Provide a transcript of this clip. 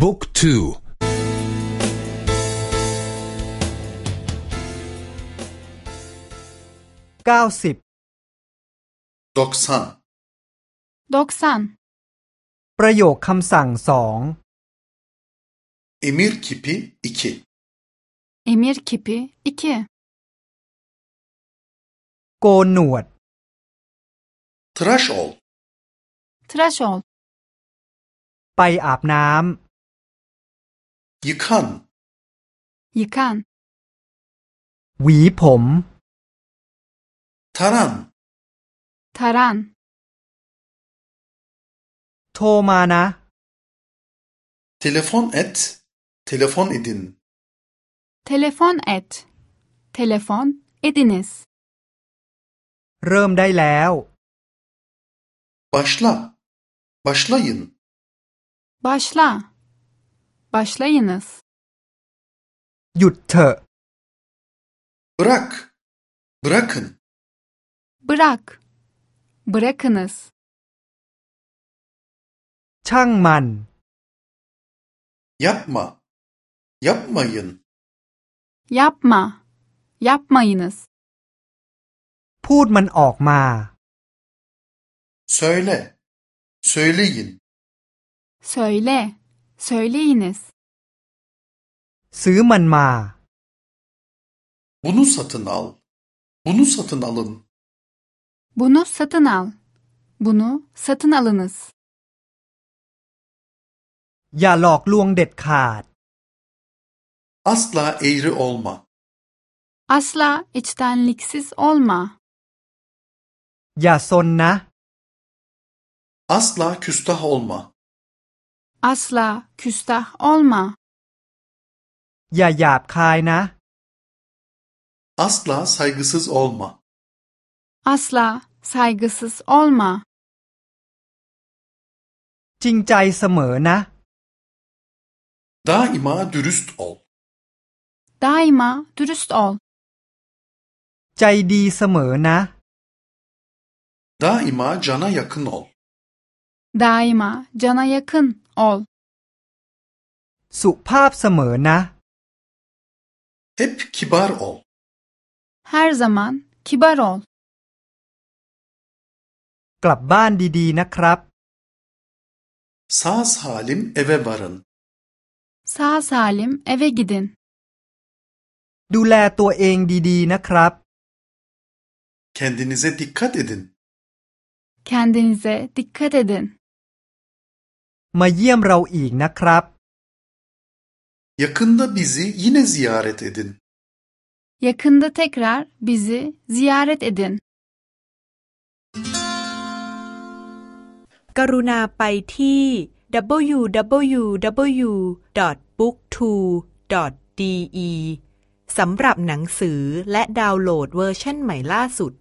บุ๊กทูเก้าสิบด็อกซันด็อกซันประโยคคำสั่งสองเอมิร์คิปิอีกเอมิร์คิปิอีกโกนหนวดทรัชโอลทรัชโอลไปอาบน้ำ yıkan Yıkan ำ หวีผม taran Taran โทรมานะ telefon et telefon edin Telefon et Telefon ediniz เริ่มได้แล้ว başla başlayın Başla Başlayınız หยุดเถอะ bırak bırakın Bırak Bırakınız ช่างมัน yapma yapmayın Yapma Yapmayınız พูดมันออกมา söyle söyleyin Söyle Söyleyiniz ซื้อมันมา bunu satın al bunu satın alın Bunu satın al Bunu satın alınız อย่าหลอกลวงเด็ดขาด asla eğri olma Asla içtenliksiz olma อย่าซนนะ asla küstah olma Asla küstah olma อย่าหยาบคายนะ asla saygısız olma Asla saygısız olma จริงใจเสมอนะ daima dürüst ol Daima dürüst ol ใจดีเสมอนะ daima cana yakın ol Daima cana yakın ol สุภาพเสมอนะ hep kibar ol Her zaman kibar ol กลับบ้านดีๆนะครับ sağ salim eve varın Sağ salim eve gidin ดูแลตัวเองดีๆนะครับ kendinize dikkat edin Kendinize dikkat edin มาเยี่ยมเราอีกนะครับ yakında bizi yine ziyaret edin Yakında tekrar bizi ziyaret edin กรุณาไปที่ www.booktwo.de สำหรับหนังสือและดาวน์โหลดเวอร์ชันใหม่ล่าสุด